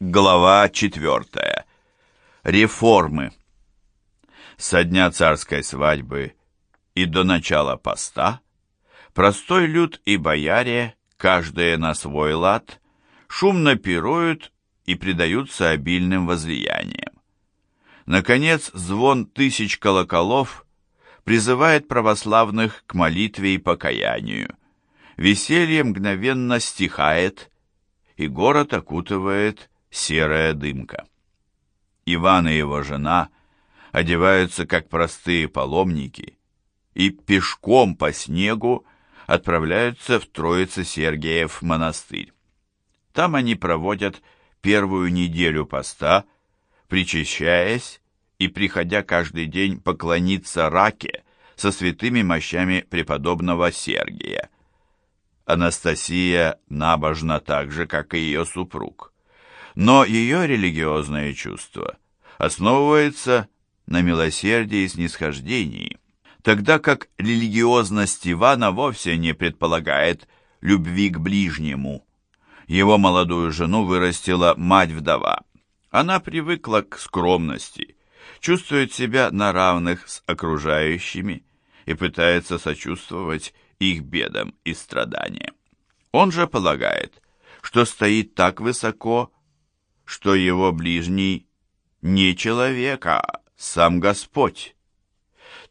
Глава 4. Реформы. Со дня царской свадьбы и до начала поста простой люд и бояре, каждые на свой лад, шумно пируют и предаются обильным возлияниям. Наконец, звон тысяч колоколов призывает православных к молитве и покаянию. Веселье мгновенно стихает, и город окутывает серая дымка. Иван и его жена одеваются как простые паломники и пешком по снегу отправляются в Троице-Сергиев монастырь. Там они проводят первую неделю поста, причащаясь и приходя каждый день поклониться раке со святыми мощами преподобного Сергия. Анастасия набожна так же, как и ее супруг но ее религиозное чувство основывается на милосердии и снисхождении, тогда как религиозность Ивана вовсе не предполагает любви к ближнему. Его молодую жену вырастила мать-вдова. Она привыкла к скромности, чувствует себя на равных с окружающими и пытается сочувствовать их бедам и страданиям. Он же полагает, что стоит так высоко, что его ближний не человек, а сам Господь.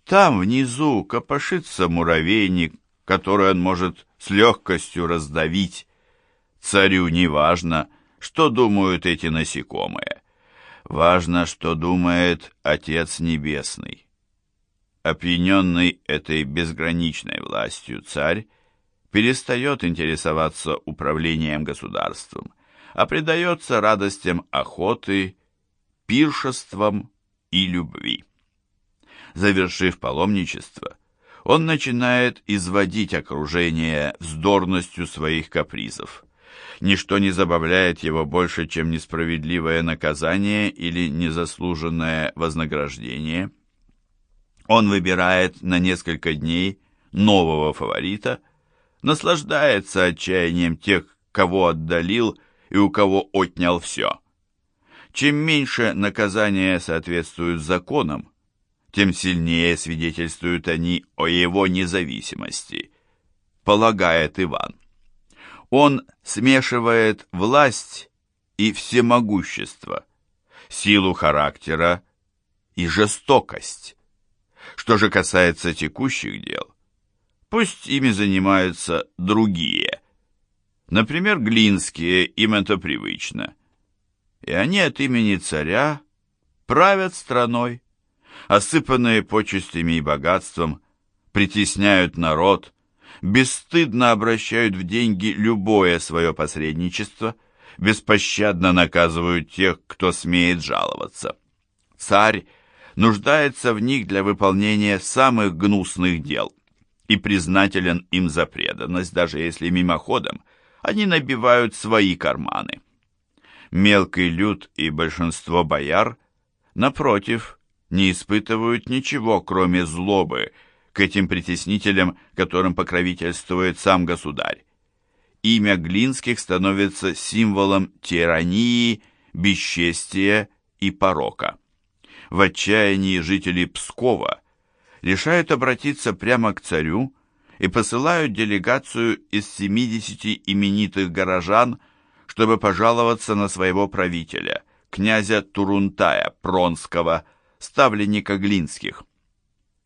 Там внизу копошится муравейник, который он может с легкостью раздавить. Царю не важно, что думают эти насекомые. Важно, что думает Отец Небесный. Опьяненный этой безграничной властью царь перестает интересоваться управлением государством а предается радостям охоты, пиршествам и любви. Завершив паломничество, он начинает изводить окружение вздорностью своих капризов. Ничто не забавляет его больше, чем несправедливое наказание или незаслуженное вознаграждение. Он выбирает на несколько дней нового фаворита, наслаждается отчаянием тех, кого отдалил и у кого отнял все. Чем меньше наказания соответствуют законам, тем сильнее свидетельствуют они о его независимости, полагает Иван. Он смешивает власть и всемогущество, силу характера и жестокость. Что же касается текущих дел, пусть ими занимаются другие – Например, глинские, им это привычно. И они от имени царя правят страной, осыпанные почестями и богатством, притесняют народ, бесстыдно обращают в деньги любое свое посредничество, беспощадно наказывают тех, кто смеет жаловаться. Царь нуждается в них для выполнения самых гнусных дел и признателен им за преданность, даже если мимоходом они набивают свои карманы. Мелкий люд и большинство бояр, напротив, не испытывают ничего, кроме злобы, к этим притеснителям, которым покровительствует сам государь. Имя Глинских становится символом тирании, бесчестия и порока. В отчаянии жители Пскова решают обратиться прямо к царю и посылают делегацию из 70 именитых горожан, чтобы пожаловаться на своего правителя, князя Турунтая Пронского, ставленника Глинских.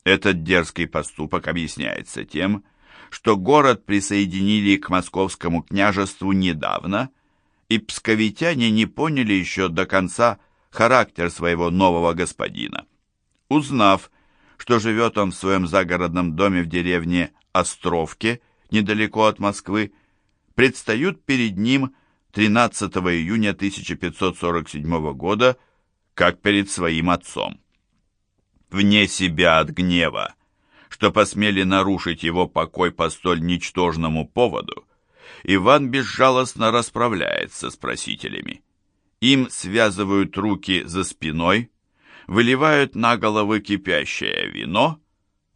Этот дерзкий поступок объясняется тем, что город присоединили к московскому княжеству недавно, и псковитяне не поняли еще до конца характер своего нового господина. Узнав, что живет он в своем загородном доме в деревне Островке, недалеко от Москвы, предстают перед ним 13 июня 1547 года, как перед своим отцом. Вне себя от гнева, что посмели нарушить его покой по столь ничтожному поводу, Иван безжалостно расправляется с просителями. Им связывают руки за спиной, выливают на головы кипящее вино,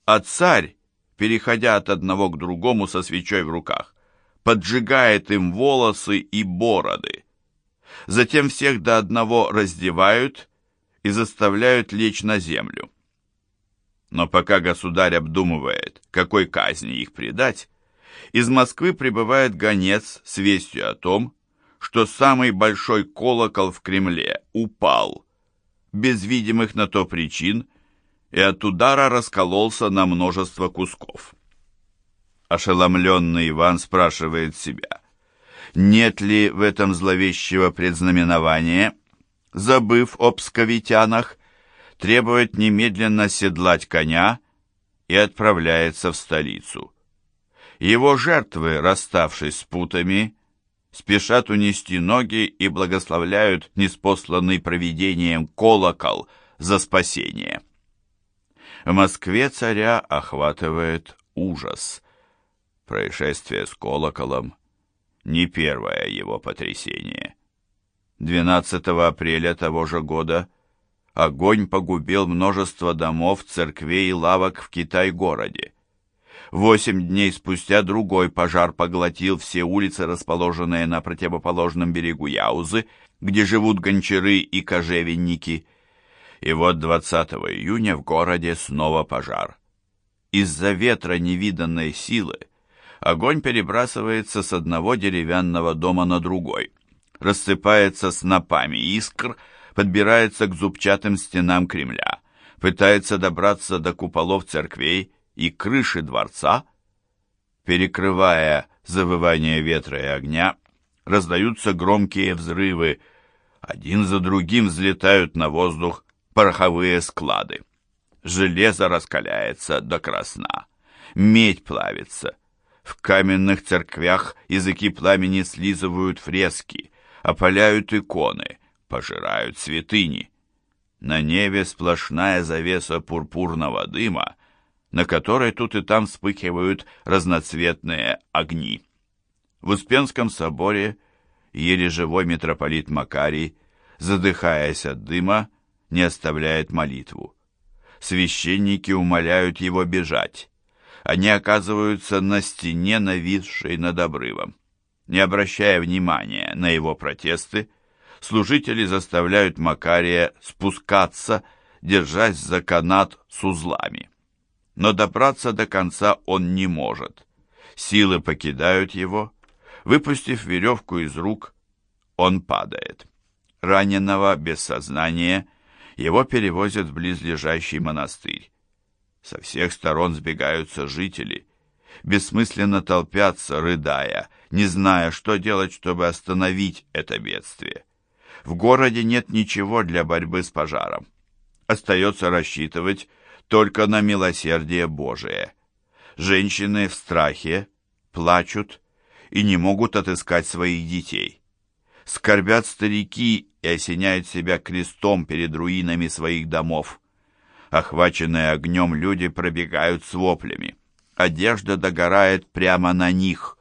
а царь, переходя от одного к другому со свечой в руках, поджигает им волосы и бороды. Затем всех до одного раздевают и заставляют лечь на землю. Но пока государь обдумывает, какой казни их предать, из Москвы прибывает гонец с вестью о том, что самый большой колокол в Кремле упал, без видимых на то причин, и от удара раскололся на множество кусков. Ошеломленный Иван спрашивает себя, нет ли в этом зловещего предзнаменования, забыв об псковитянах, требует немедленно седлать коня и отправляется в столицу. Его жертвы, расставшись с путами, спешат унести ноги и благословляют неспосланный провидением колокол за спасение. В Москве царя охватывает ужас. Происшествие с колоколом не первое его потрясение. 12 апреля того же года огонь погубил множество домов, церквей и лавок в Китай-городе. Восемь дней спустя другой пожар поглотил все улицы, расположенные на противоположном берегу Яузы, где живут гончары и кожевенники. И вот 20 июня в городе снова пожар. Из-за ветра невиданной силы огонь перебрасывается с одного деревянного дома на другой, рассыпается снопами искр, подбирается к зубчатым стенам Кремля, пытается добраться до куполов церквей и крыши дворца, перекрывая завывание ветра и огня, раздаются громкие взрывы, один за другим взлетают на воздух пороховые склады. Железо раскаляется до красна, медь плавится — в каменных церквях языки пламени слизывают фрески, опаляют иконы, пожирают святыни. На небе сплошная завеса пурпурного дыма, на которой тут и там вспыхивают разноцветные огни. В Успенском соборе еле живой митрополит Макарий, задыхаясь от дыма, не оставляет молитву. Священники умоляют его бежать они оказываются на стене, нависшей над обрывом. Не обращая внимания на его протесты, служители заставляют Макария спускаться, держась за канат с узлами. Но добраться до конца он не может. Силы покидают его. Выпустив веревку из рук, он падает. Раненого без сознания его перевозят в близлежащий монастырь. Со всех сторон сбегаются жители, бессмысленно толпятся, рыдая, не зная, что делать, чтобы остановить это бедствие. В городе нет ничего для борьбы с пожаром. Остается рассчитывать только на милосердие Божие. Женщины в страхе, плачут и не могут отыскать своих детей. Скорбят старики и осеняют себя крестом перед руинами своих домов. Охваченные огнем люди пробегают с воплями. Одежда догорает прямо на них.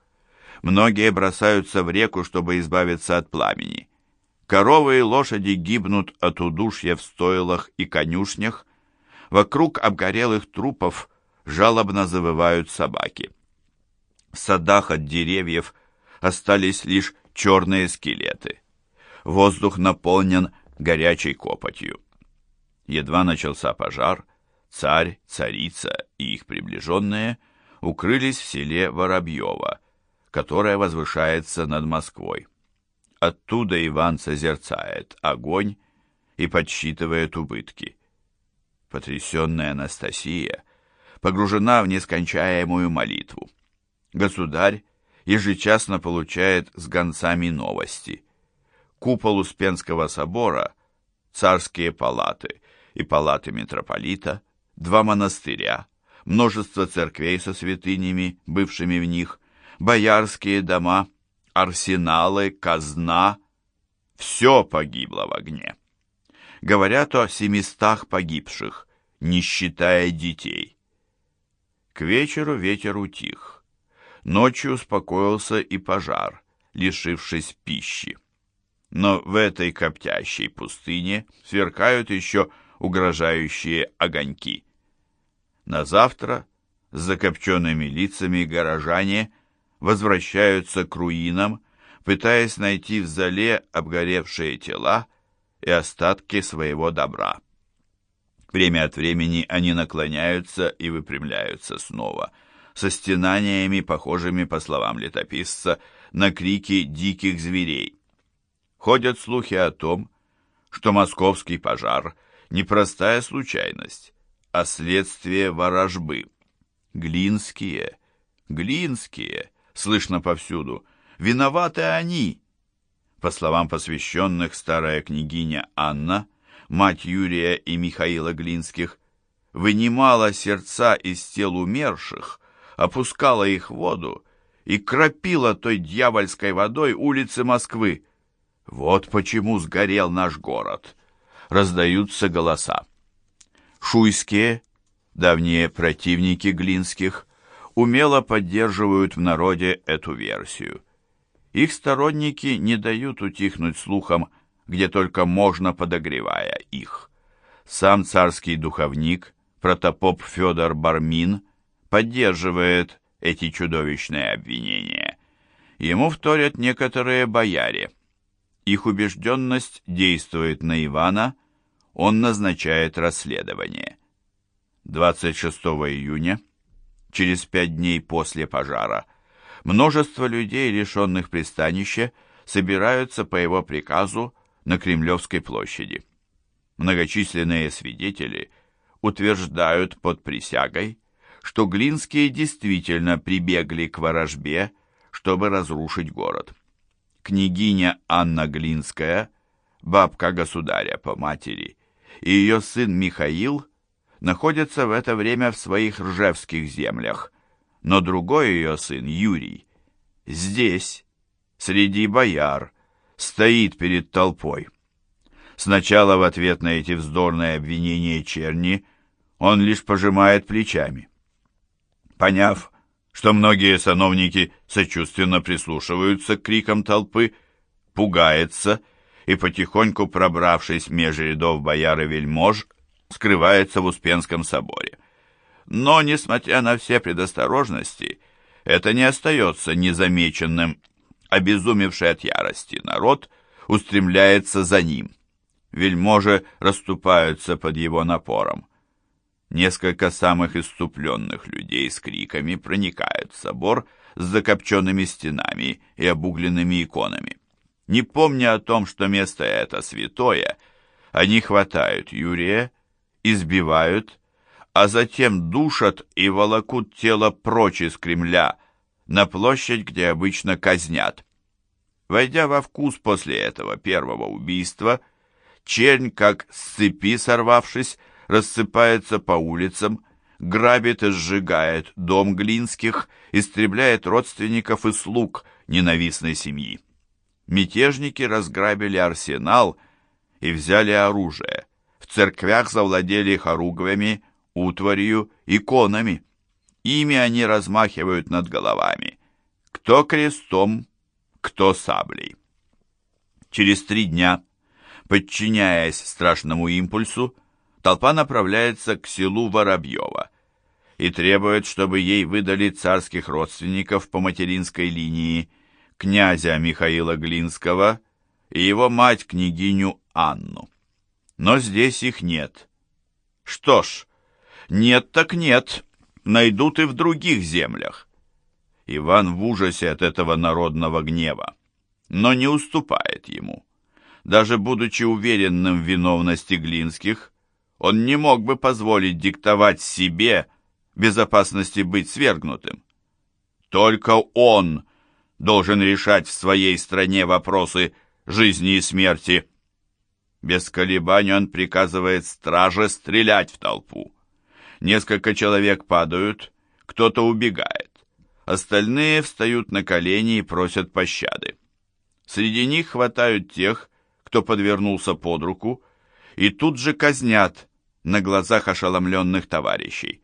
Многие бросаются в реку, чтобы избавиться от пламени. Коровы и лошади гибнут от удушья в стойлах и конюшнях. Вокруг обгорелых трупов жалобно завывают собаки. В садах от деревьев остались лишь черные скелеты. Воздух наполнен горячей копотью. Едва начался пожар, царь, царица и их приближенные укрылись в селе Воробьево, которое возвышается над Москвой. Оттуда Иван созерцает огонь и подсчитывает убытки. Потрясенная Анастасия погружена в нескончаемую молитву. Государь ежечасно получает с гонцами новости. Купол Успенского собора, царские палаты и палаты митрополита, два монастыря, множество церквей со святынями, бывшими в них, боярские дома, арсеналы, казна — все погибло в огне. Говорят о семистах погибших, не считая детей. К вечеру ветер утих. Ночью успокоился и пожар, лишившись пищи. Но в этой коптящей пустыне сверкают еще угрожающие огоньки. На завтра с закопченными лицами горожане возвращаются к руинам, пытаясь найти в зале обгоревшие тела и остатки своего добра. Время от времени они наклоняются и выпрямляются снова, со стенаниями, похожими, по словам летописца, на крики диких зверей. Ходят слухи о том, что московский пожар – непростая случайность, а следствие ворожбы. Глинские, глинские, слышно повсюду, виноваты они. По словам посвященных, старая княгиня Анна, мать Юрия и Михаила Глинских, вынимала сердца из тел умерших, опускала их в воду и кропила той дьявольской водой улицы Москвы. Вот почему сгорел наш город. Раздаются голоса. Шуйские, давние противники Глинских, умело поддерживают в народе эту версию. Их сторонники не дают утихнуть слухам, где только можно, подогревая их. Сам царский духовник, протопоп Федор Бармин, поддерживает эти чудовищные обвинения. Ему вторят некоторые бояре. Их убежденность действует на Ивана, он назначает расследование. 26 июня, через пять дней после пожара, множество людей, лишенных пристанища, собираются по его приказу на Кремлевской площади. Многочисленные свидетели утверждают под присягой, что Глинские действительно прибегли к ворожбе, чтобы разрушить город. Княгиня Анна Глинская, бабка государя по матери, и ее сын Михаил находятся в это время в своих ржевских землях, но другой ее сын, Юрий, здесь, среди бояр, стоит перед толпой. Сначала в ответ на эти вздорные обвинения черни он лишь пожимает плечами. Поняв, что многие сановники сочувственно прислушиваются к крикам толпы, пугается и, потихоньку пробравшись меж рядов бояр и вельмож, скрывается в Успенском соборе. Но, несмотря на все предосторожности, это не остается незамеченным. Обезумевший от ярости народ устремляется за ним. Вельможи расступаются под его напором. Несколько самых иступленных людей с криками проникают в собор с закопченными стенами и обугленными иконами. Не помня о том, что место это святое, они хватают Юрия, избивают, а затем душат и волокут тело прочь из Кремля на площадь, где обычно казнят. Войдя во вкус после этого первого убийства, чернь, как с цепи сорвавшись, рассыпается по улицам, грабит и сжигает дом Глинских, истребляет родственников и слуг ненавистной семьи. Мятежники разграбили арсенал и взяли оружие. В церквях завладели хоругвями, утварью, иконами. Ими они размахивают над головами. Кто крестом, кто саблей. Через три дня, подчиняясь страшному импульсу, толпа направляется к селу Воробьево и требует, чтобы ей выдали царских родственников по материнской линии, князя Михаила Глинского и его мать, княгиню Анну. Но здесь их нет. Что ж, нет так нет, найдут и в других землях. Иван в ужасе от этого народного гнева, но не уступает ему. Даже будучи уверенным в виновности Глинских, он не мог бы позволить диктовать себе безопасности быть свергнутым. Только он должен решать в своей стране вопросы жизни и смерти. Без колебаний он приказывает страже стрелять в толпу. Несколько человек падают, кто-то убегает. Остальные встают на колени и просят пощады. Среди них хватают тех, кто подвернулся под руку, и тут же казнят на глазах ошеломленных товарищей.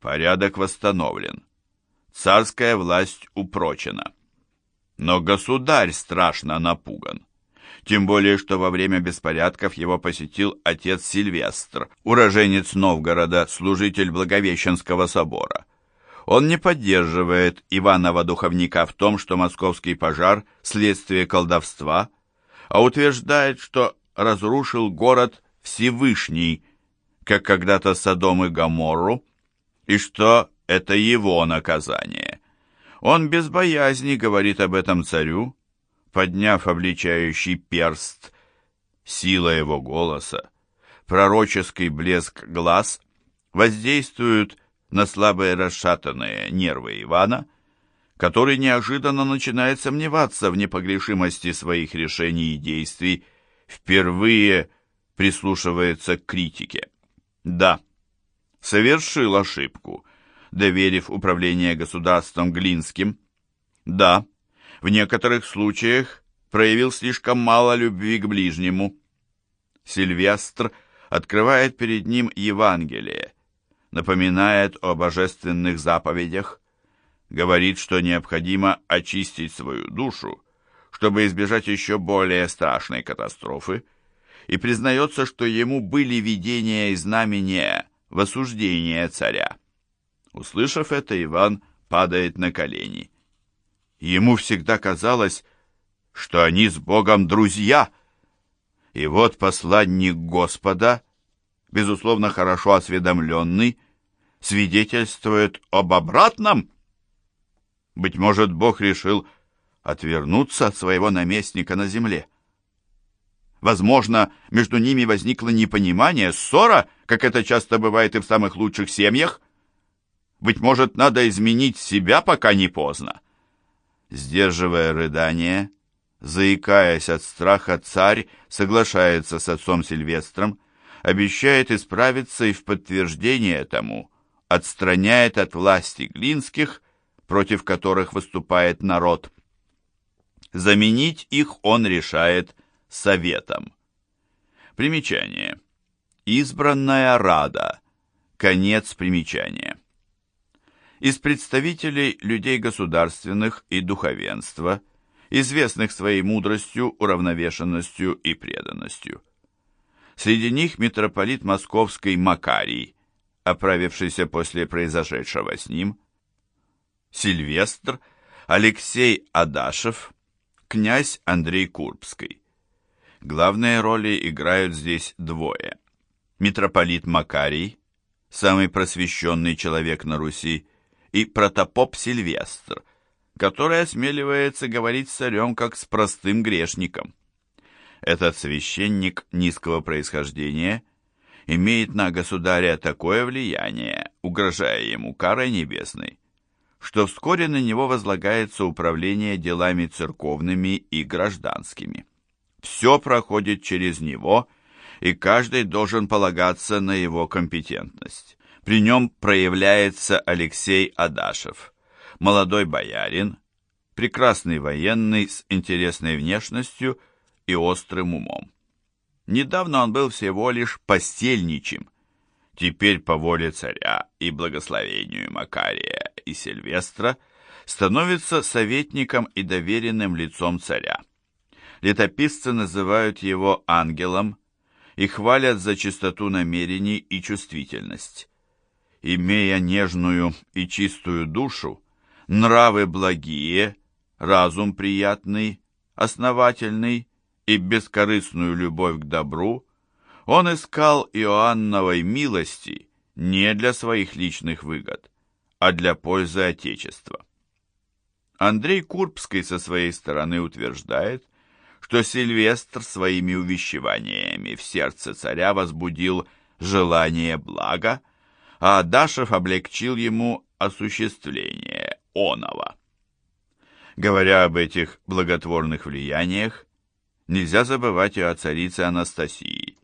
Порядок восстановлен. Царская власть упрочена. Но государь страшно напуган. Тем более, что во время беспорядков его посетил отец Сильвестр, уроженец Новгорода, служитель Благовещенского собора. Он не поддерживает Иванова-духовника в том, что московский пожар – следствие колдовства, а утверждает, что разрушил город Всевышний, как когда-то Содом и Гоморру, и что это его наказание. Он без боязни говорит об этом царю, подняв обличающий перст. Сила его голоса, пророческий блеск глаз воздействуют на слабые расшатанные нервы Ивана, который неожиданно начинает сомневаться в непогрешимости своих решений и действий, впервые прислушивается к критике. Да, совершил ошибку, доверив управление государством Глинским. Да, в некоторых случаях проявил слишком мало любви к ближнему. Сильвестр открывает перед ним Евангелие, напоминает о божественных заповедях, говорит, что необходимо очистить свою душу, чтобы избежать еще более страшной катастрофы, и признается, что ему были видения и знамения в осуждение царя. Услышав это, Иван падает на колени. Ему всегда казалось, что они с Богом друзья. И вот посланник Господа, безусловно, хорошо осведомленный, свидетельствует об обратном. Быть может, Бог решил отвернуться от своего наместника на земле. Возможно, между ними возникло непонимание, ссора, как это часто бывает и в самых лучших семьях. Быть может, надо изменить себя, пока не поздно. Сдерживая рыдание, заикаясь от страха, царь соглашается с отцом Сильвестром, обещает исправиться и в подтверждение тому отстраняет от власти Глинских, против которых выступает народ. Заменить их он решает советом. Примечание. Избранная Рада. Конец примечания. Из представителей людей государственных и духовенства, известных своей мудростью, уравновешенностью и преданностью. Среди них митрополит московский Макарий, оправившийся после произошедшего с ним, Сильвестр, Алексей Адашев, князь Андрей Курбский. Главные роли играют здесь двое. Митрополит Макарий, самый просвещенный человек на Руси, и протопоп Сильвестр, который осмеливается говорить с царем как с простым грешником. Этот священник низкого происхождения имеет на государя такое влияние, угрожая ему карой небесной, что вскоре на него возлагается управление делами церковными и гражданскими. Все проходит через него, и каждый должен полагаться на его компетентность. При нем проявляется Алексей Адашев, молодой боярин, прекрасный военный с интересной внешностью и острым умом. Недавно он был всего лишь постельничим. Теперь по воле царя и благословению Макария и Сильвестра становится советником и доверенным лицом царя. Летописцы называют его ангелом и хвалят за чистоту намерений и чувствительность. Имея нежную и чистую душу, нравы благие, разум приятный, основательный и бескорыстную любовь к добру, он искал Иоанновой милости не для своих личных выгод, а для пользы Отечества. Андрей Курбский со своей стороны утверждает, что Сильвестр своими увещеваниями в сердце царя возбудил желание блага, а Адашев облегчил ему осуществление оного. Говоря об этих благотворных влияниях, нельзя забывать и о царице Анастасии.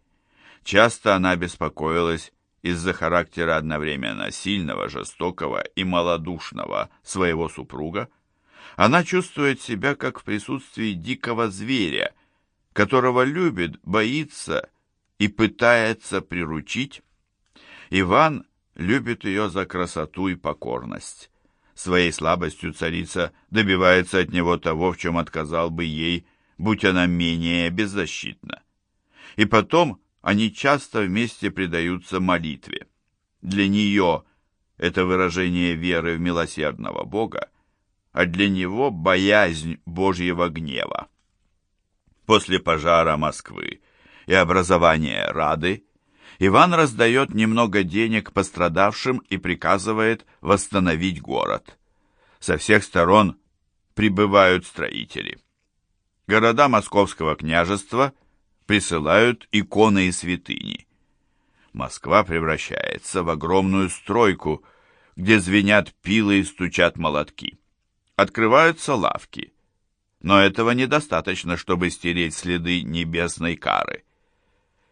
Часто она беспокоилась из-за характера одновременно сильного, жестокого и малодушного своего супруга, она чувствует себя как в присутствии дикого зверя, которого любит, боится и пытается приручить. Иван любит ее за красоту и покорность. Своей слабостью царица добивается от него того, в чем отказал бы ей, будь она менее беззащитна. И потом они часто вместе предаются молитве. Для нее это выражение веры в милосердного Бога, а для него боязнь Божьего гнева. После пожара Москвы и образования Рады Иван раздает немного денег пострадавшим и приказывает восстановить город. Со всех сторон прибывают строители. Города Московского княжества присылают иконы и святыни. Москва превращается в огромную стройку, где звенят пилы и стучат молотки. Открываются лавки. Но этого недостаточно, чтобы стереть следы небесной кары.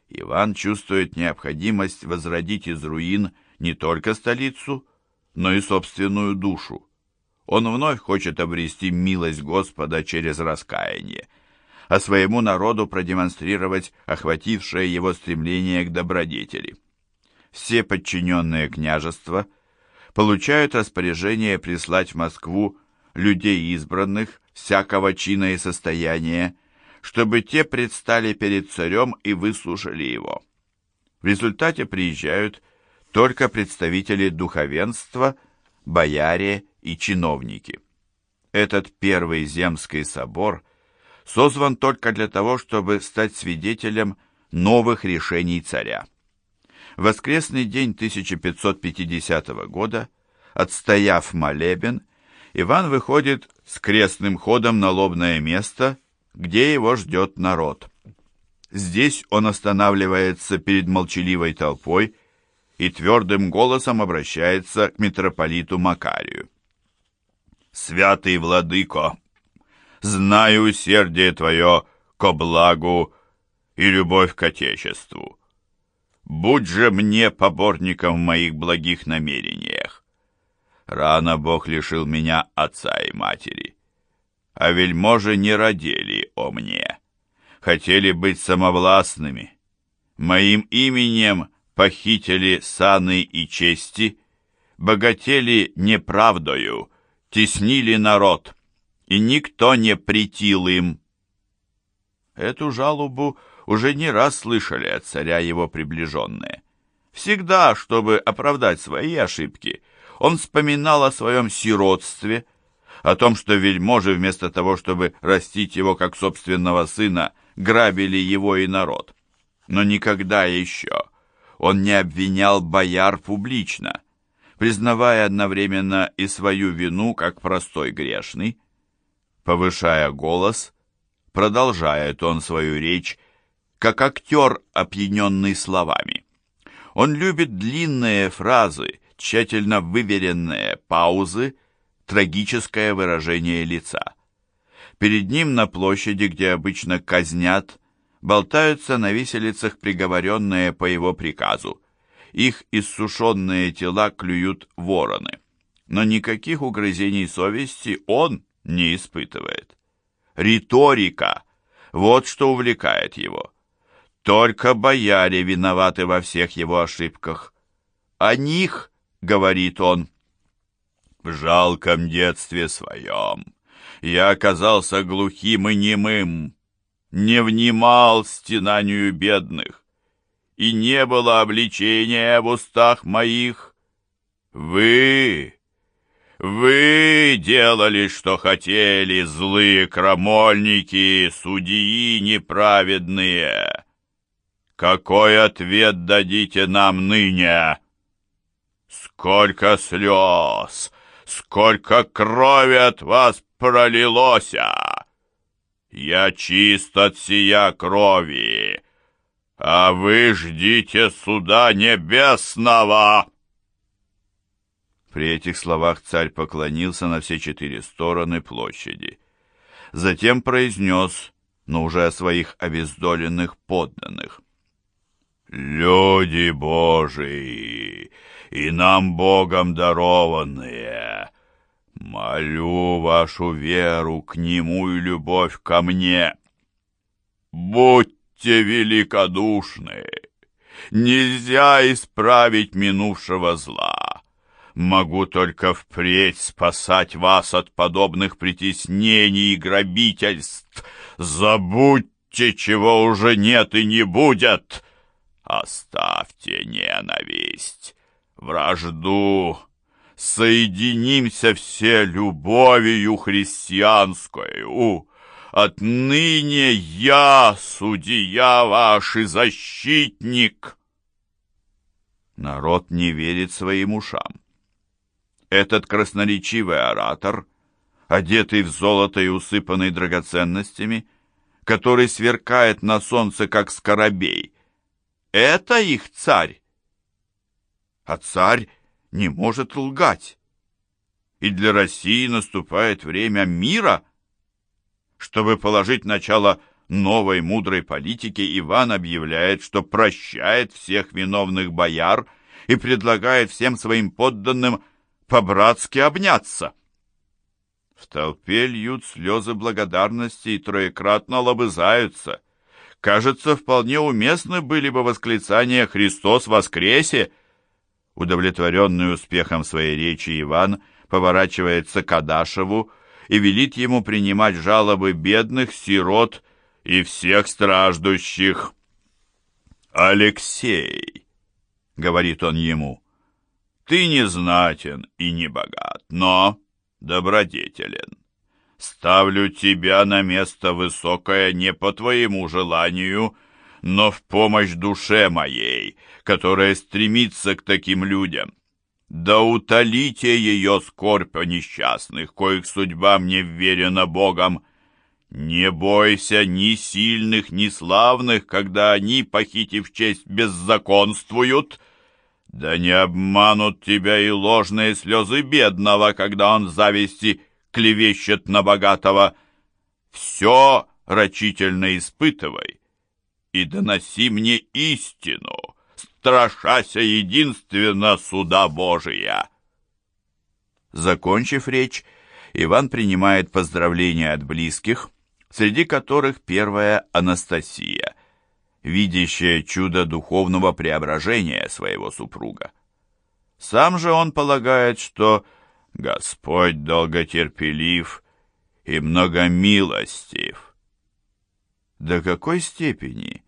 Иван чувствует необходимость возродить из руин не только столицу, но и собственную душу. Он вновь хочет обрести милость Господа через раскаяние, а своему народу продемонстрировать охватившее его стремление к добродетели. Все подчиненные княжества получают распоряжение прислать в Москву людей избранных, всякого чина и состояния, чтобы те предстали перед царем и выслушали его. В результате приезжают только представители духовенства, бояре и чиновники. Этот первый земский собор созван только для того, чтобы стать свидетелем новых решений царя. Воскресный день 1550 года, отстояв молебен, Иван выходит с крестным ходом на лобное место, где его ждет народ. Здесь он останавливается перед молчаливой толпой и твердым голосом обращается к митрополиту Макарию. «Святый владыко, знаю усердие твое ко благу и любовь к Отечеству. Будь же мне поборником в моих благих намерениях. Рано Бог лишил меня отца и матери, а вельможи не родили о мне. Хотели быть самовластными. Моим именем похитили саны и чести, богатели неправдою, теснили народ, и никто не притил им. Эту жалобу уже не раз слышали от царя его приближенные. Всегда, чтобы оправдать свои ошибки, он вспоминал о своем сиротстве, о том, что вельможи вместо того, чтобы растить его как собственного сына, грабили его и народ. Но никогда еще он не обвинял бояр публично, признавая одновременно и свою вину как простой грешный. Повышая голос, продолжает он свою речь, как актер, опьяненный словами. Он любит длинные фразы, тщательно выверенные паузы, трагическое выражение лица. Перед ним на площади, где обычно казнят, болтаются на виселицах приговоренные по его приказу. Их иссушенные тела клюют вороны. Но никаких угрызений совести он не испытывает. Риторика – вот что увлекает его. Только бояре виноваты во всех его ошибках. О них — говорит он. В жалком детстве своем я оказался глухим и немым, не внимал стенанию бедных, и не было обличения в устах моих. Вы, вы делали, что хотели, злые крамольники, судьи неправедные. Какой ответ дадите нам ныне?» Сколько слез, сколько крови от вас пролилося! Я чист от сия крови, а вы ждите суда небесного!» При этих словах царь поклонился на все четыре стороны площади. Затем произнес, но уже о своих обездоленных подданных. «Люди Божии, и нам Богом дарованные. Молю вашу веру к Нему и любовь ко мне. Будьте великодушны. Нельзя исправить минувшего зла. Могу только впредь спасать вас от подобных притеснений и грабительств. Забудьте, чего уже нет и не будет. Оставьте ненависть вражду, соединимся все любовью христианскую. Отныне я, судья ваш и защитник. Народ не верит своим ушам. Этот красноречивый оратор, одетый в золото и усыпанный драгоценностями, который сверкает на солнце, как скоробей, это их царь. А царь не может лгать. И для России наступает время мира. Чтобы положить начало новой мудрой политике, Иван объявляет, что прощает всех виновных бояр и предлагает всем своим подданным по-братски обняться. В толпе льют слезы благодарности и троекратно лобызаются. Кажется, вполне уместны были бы восклицания «Христос воскресе!» Удовлетворенный успехом своей речи Иван поворачивается к Адашеву и велит ему принимать жалобы бедных, сирот и всех страждущих. «Алексей», — говорит он ему, — «ты не знатен и не богат, но добродетелен. Ставлю тебя на место высокое не по твоему желанию, — но в помощь душе моей, которая стремится к таким людям. Да утолите ее скорбь о несчастных, коих судьба мне вверена Богом. Не бойся ни сильных, ни славных, когда они, похитив честь, беззаконствуют. Да не обманут тебя и ложные слезы бедного, когда он зависти клевещет на богатого. Все рачительно испытывай, и доноси мне истину, страшася единственно суда Божия». Закончив речь, Иван принимает поздравления от близких, среди которых первая Анастасия, видящая чудо духовного преображения своего супруга. Сам же он полагает, что Господь долготерпелив и многомилостив. До какой степени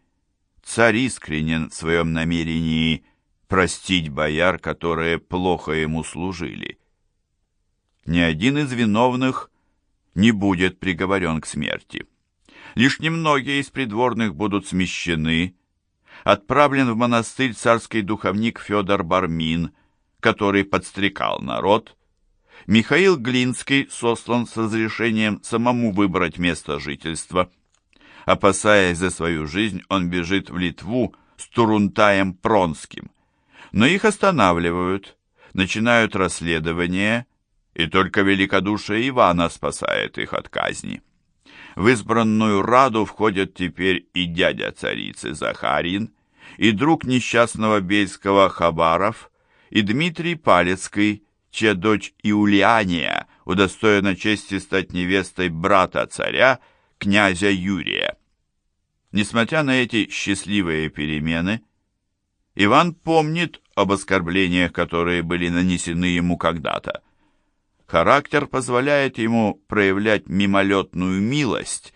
царь искренен в своем намерении простить бояр, которые плохо ему служили. Ни один из виновных не будет приговорен к смерти. Лишь немногие из придворных будут смещены. Отправлен в монастырь царский духовник Федор Бармин, который подстрекал народ. Михаил Глинский сослан с разрешением самому выбрать место жительства – Опасаясь за свою жизнь, он бежит в Литву с Турунтаем Пронским. Но их останавливают, начинают расследование, и только великодушие Ивана спасает их от казни. В избранную раду входят теперь и дядя царицы Захарин, и друг несчастного Бельского Хабаров, и Дмитрий Палецкий, чья дочь Иулиания удостоена чести стать невестой брата царя, князя Юрия. Несмотря на эти счастливые перемены, Иван помнит об оскорблениях, которые были нанесены ему когда-то. Характер позволяет ему проявлять мимолетную милость,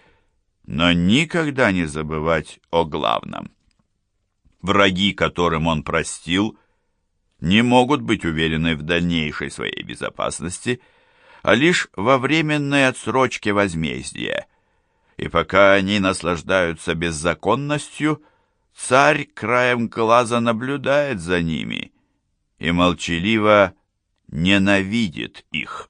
но никогда не забывать о главном. Враги, которым он простил, не могут быть уверены в дальнейшей своей безопасности, а лишь во временной отсрочке возмездия – и пока они наслаждаются беззаконностью, царь краем глаза наблюдает за ними и молчаливо ненавидит их.